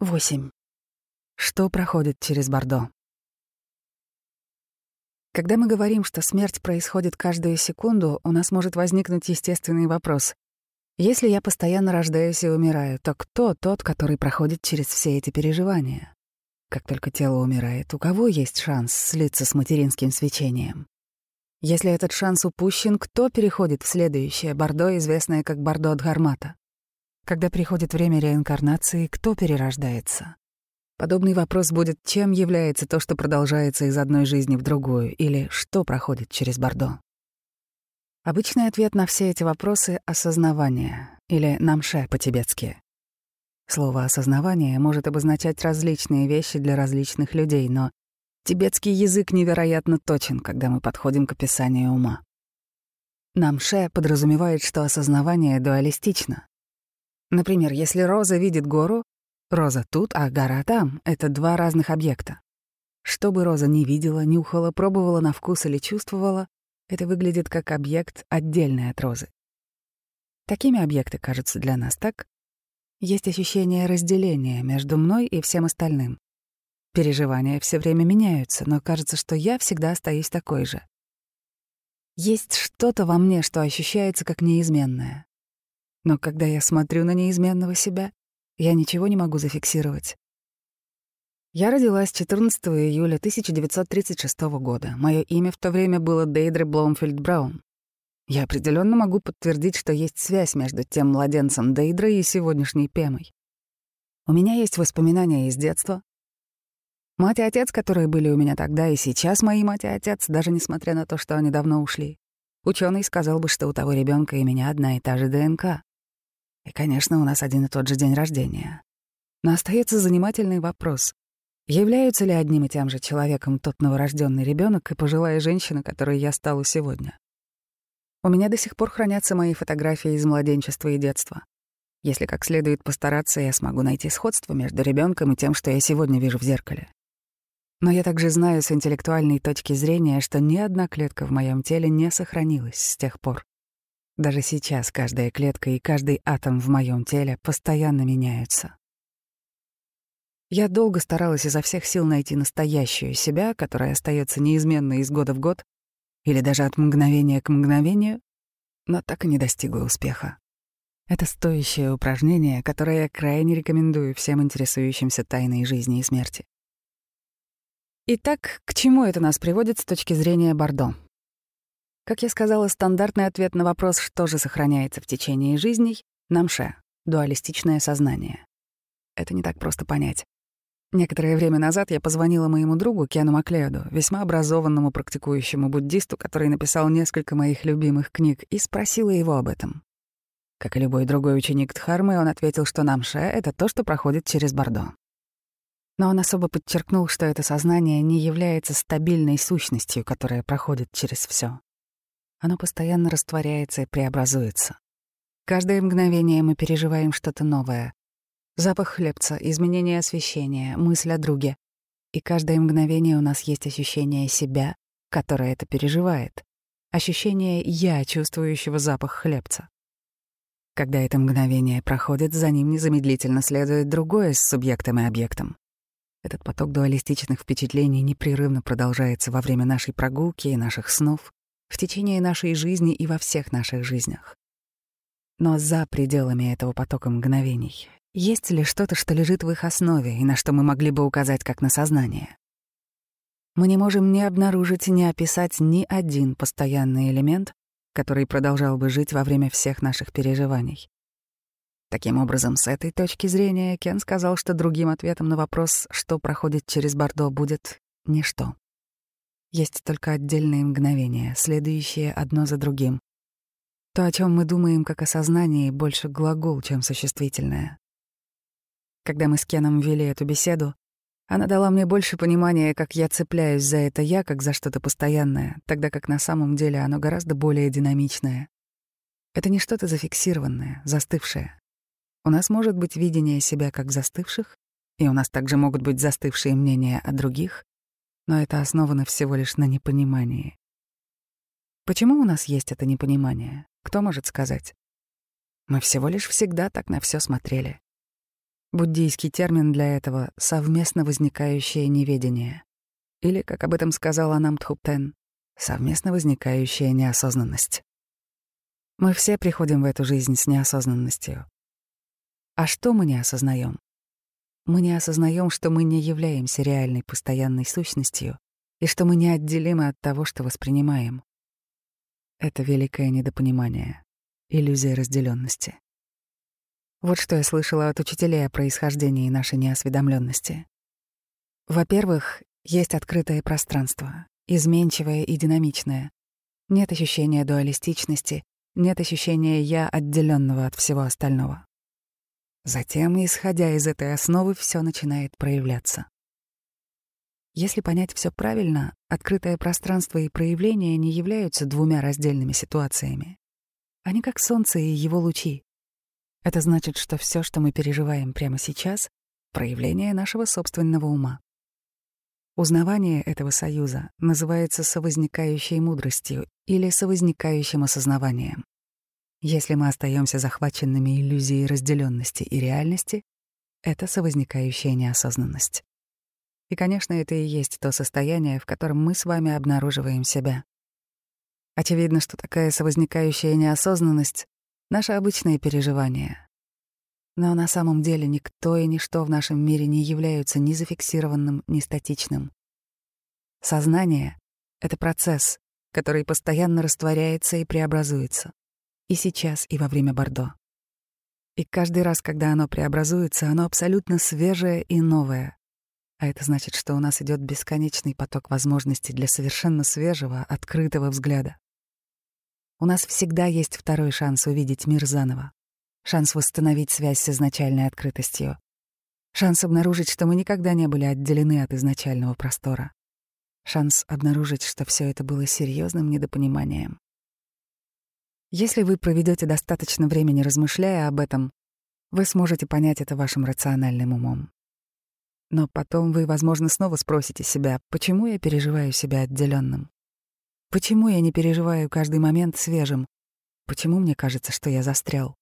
8. Что проходит через Бордо? Когда мы говорим, что смерть происходит каждую секунду, у нас может возникнуть естественный вопрос. Если я постоянно рождаюсь и умираю, то кто тот, который проходит через все эти переживания? Как только тело умирает, у кого есть шанс слиться с материнским свечением? Если этот шанс упущен, кто переходит в следующее Бордо, известное как Бордо от Гармата? Когда приходит время реинкарнации, кто перерождается? Подобный вопрос будет, чем является то, что продолжается из одной жизни в другую, или что проходит через Бордо. Обычный ответ на все эти вопросы — осознавание, или намше по-тибетски. Слово «осознавание» может обозначать различные вещи для различных людей, но тибетский язык невероятно точен, когда мы подходим к описанию ума. Намше подразумевает, что осознавание дуалистично. Например, если Роза видит гору, Роза тут, а гора там — это два разных объекта. Что бы Роза ни видела, нюхала, пробовала на вкус или чувствовала, это выглядит как объект, отдельный от Розы. Такими объекты кажутся для нас так. Есть ощущение разделения между мной и всем остальным. Переживания все время меняются, но кажется, что я всегда остаюсь такой же. Есть что-то во мне, что ощущается как неизменное. Но когда я смотрю на неизменного себя, я ничего не могу зафиксировать. Я родилась 14 июля 1936 года. Мое имя в то время было Дейдре Бломфельд Браун. Я определенно могу подтвердить, что есть связь между тем младенцем Дейдрой и сегодняшней Пемой. У меня есть воспоминания из детства. Мать и отец, которые были у меня тогда и сейчас мои мать и отец, даже несмотря на то, что они давно ушли. Ученый сказал бы, что у того ребенка и меня одна и та же ДНК. И, конечно, у нас один и тот же день рождения. Но остается занимательный вопрос. Являются ли одним и тем же человеком тот новорожденный ребенок и пожилая женщина, которой я стала сегодня? У меня до сих пор хранятся мои фотографии из младенчества и детства. Если как следует постараться, я смогу найти сходство между ребенком и тем, что я сегодня вижу в зеркале. Но я также знаю с интеллектуальной точки зрения, что ни одна клетка в моем теле не сохранилась с тех пор. Даже сейчас каждая клетка и каждый атом в моем теле постоянно меняются. Я долго старалась изо всех сил найти настоящую себя, которая остается неизменной из года в год, или даже от мгновения к мгновению, но так и не достигла успеха. Это стоящее упражнение, которое я крайне рекомендую всем интересующимся тайной жизни и смерти. Итак, к чему это нас приводит с точки зрения Бордо? Как я сказала, стандартный ответ на вопрос, что же сохраняется в течение жизней — намше, дуалистичное сознание. Это не так просто понять. Некоторое время назад я позвонила моему другу Кену Маклеоду, весьма образованному практикующему буддисту, который написал несколько моих любимых книг, и спросила его об этом. Как и любой другой ученик Дхармы, он ответил, что намше — это то, что проходит через Бордо. Но он особо подчеркнул, что это сознание не является стабильной сущностью, которая проходит через все. Оно постоянно растворяется и преобразуется. Каждое мгновение мы переживаем что-то новое. Запах хлебца, изменение освещения, мысль о друге. И каждое мгновение у нас есть ощущение себя, которое это переживает. Ощущение «я», чувствующего запах хлебца. Когда это мгновение проходит, за ним незамедлительно следует другое с субъектом и объектом. Этот поток дуалистичных впечатлений непрерывно продолжается во время нашей прогулки и наших снов, в течение нашей жизни и во всех наших жизнях. Но за пределами этого потока мгновений есть ли что-то, что лежит в их основе и на что мы могли бы указать как на сознание? Мы не можем ни обнаружить, ни описать ни один постоянный элемент, который продолжал бы жить во время всех наших переживаний. Таким образом, с этой точки зрения Кен сказал, что другим ответом на вопрос, что проходит через Бордо, будет ничто. Есть только отдельные мгновения, следующие одно за другим. То, о чем мы думаем как о сознании, больше глагол, чем существительное. Когда мы с Кеном вели эту беседу, она дала мне больше понимания, как я цепляюсь за это «я», как за что-то постоянное, тогда как на самом деле оно гораздо более динамичное. Это не что-то зафиксированное, застывшее. У нас может быть видение себя как застывших, и у нас также могут быть застывшие мнения о других, но это основано всего лишь на непонимании. Почему у нас есть это непонимание? Кто может сказать? Мы всего лишь всегда так на все смотрели. Буддийский термин для этого — совместно возникающее неведение. Или, как об этом сказала нам Тхуптен, совместно возникающая неосознанность. Мы все приходим в эту жизнь с неосознанностью. А что мы не осознаем? Мы не осознаем, что мы не являемся реальной постоянной сущностью и что мы неотделимы от того, что воспринимаем. Это великое недопонимание, иллюзия разделенности. Вот что я слышала от учителей о происхождении нашей неосведомленности. Во-первых, есть открытое пространство, изменчивое и динамичное. Нет ощущения дуалистичности, нет ощущения «я» отделенного от всего остального. Затем, исходя из этой основы, все начинает проявляться. Если понять все правильно, открытое пространство и проявление не являются двумя раздельными ситуациями. Они как солнце и его лучи. Это значит, что все, что мы переживаем прямо сейчас, — проявление нашего собственного ума. Узнавание этого союза называется совозникающей мудростью или совозникающим осознаванием. Если мы остаемся захваченными иллюзией разделенности и реальности, это совозникающая неосознанность. И, конечно, это и есть то состояние, в котором мы с вами обнаруживаем себя. Очевидно, что такая совозникающая неосознанность — наше обычное переживание. Но на самом деле никто и ничто в нашем мире не являются ни зафиксированным, ни статичным. Сознание — это процесс, который постоянно растворяется и преобразуется. И сейчас, и во время Бордо. И каждый раз, когда оно преобразуется, оно абсолютно свежее и новое, а это значит, что у нас идет бесконечный поток возможностей для совершенно свежего, открытого взгляда. У нас всегда есть второй шанс увидеть мир заново, шанс восстановить связь с изначальной открытостью, шанс обнаружить, что мы никогда не были отделены от изначального простора, шанс обнаружить, что все это было серьезным недопониманием. Если вы проведете достаточно времени размышляя об этом, вы сможете понять это вашим рациональным умом. Но потом вы, возможно, снова спросите себя, почему я переживаю себя отделенным? Почему я не переживаю каждый момент свежим? Почему мне кажется, что я застрял?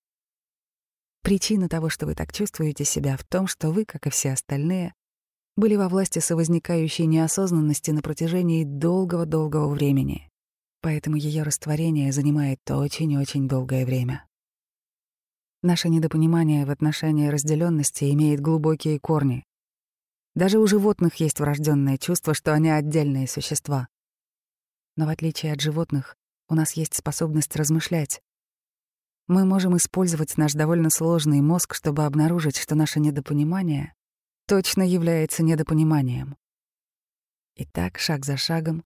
Причина того, что вы так чувствуете себя, в том, что вы, как и все остальные, были во власти совозникающей неосознанности на протяжении долгого-долгого времени. Поэтому ее растворение занимает очень-очень долгое время. Наше недопонимание в отношении разделенности имеет глубокие корни, даже у животных есть врожденное чувство, что они отдельные существа. Но в отличие от животных, у нас есть способность размышлять. Мы можем использовать наш довольно сложный мозг, чтобы обнаружить, что наше недопонимание точно является недопониманием. И так, шаг за шагом,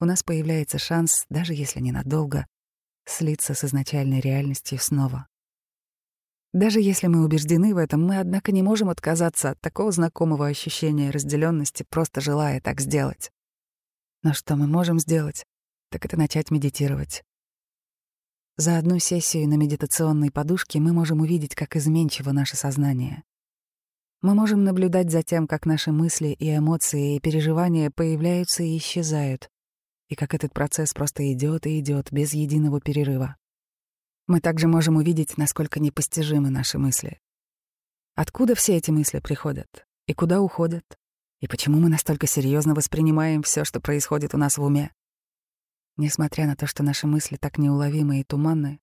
у нас появляется шанс, даже если ненадолго, слиться с изначальной реальностью снова. Даже если мы убеждены в этом, мы, однако, не можем отказаться от такого знакомого ощущения разделенности, просто желая так сделать. Но что мы можем сделать, так это начать медитировать. За одну сессию на медитационной подушке мы можем увидеть, как изменчиво наше сознание. Мы можем наблюдать за тем, как наши мысли и эмоции и переживания появляются и исчезают, и как этот процесс просто идет и идет без единого перерыва. Мы также можем увидеть, насколько непостижимы наши мысли. Откуда все эти мысли приходят? И куда уходят? И почему мы настолько серьезно воспринимаем все, что происходит у нас в уме? Несмотря на то, что наши мысли так неуловимы и туманны,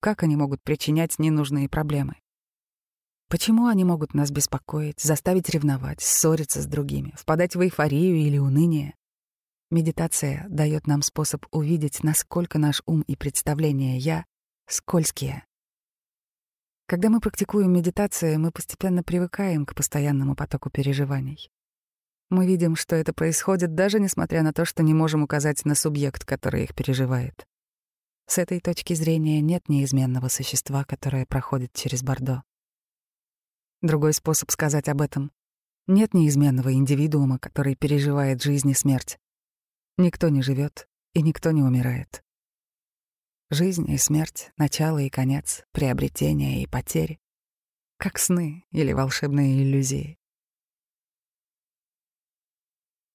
как они могут причинять ненужные проблемы? Почему они могут нас беспокоить, заставить ревновать, ссориться с другими, впадать в эйфорию или уныние? Медитация дает нам способ увидеть, насколько наш ум и представление «я» скользкие. Когда мы практикуем медитацию, мы постепенно привыкаем к постоянному потоку переживаний. Мы видим, что это происходит даже несмотря на то, что не можем указать на субъект, который их переживает. С этой точки зрения нет неизменного существа, которое проходит через Бордо. Другой способ сказать об этом — нет неизменного индивидуума, который переживает жизнь и смерть. Никто не живет и никто не умирает. Жизнь и смерть, начало и конец, приобретение и потери. Как сны или волшебные иллюзии.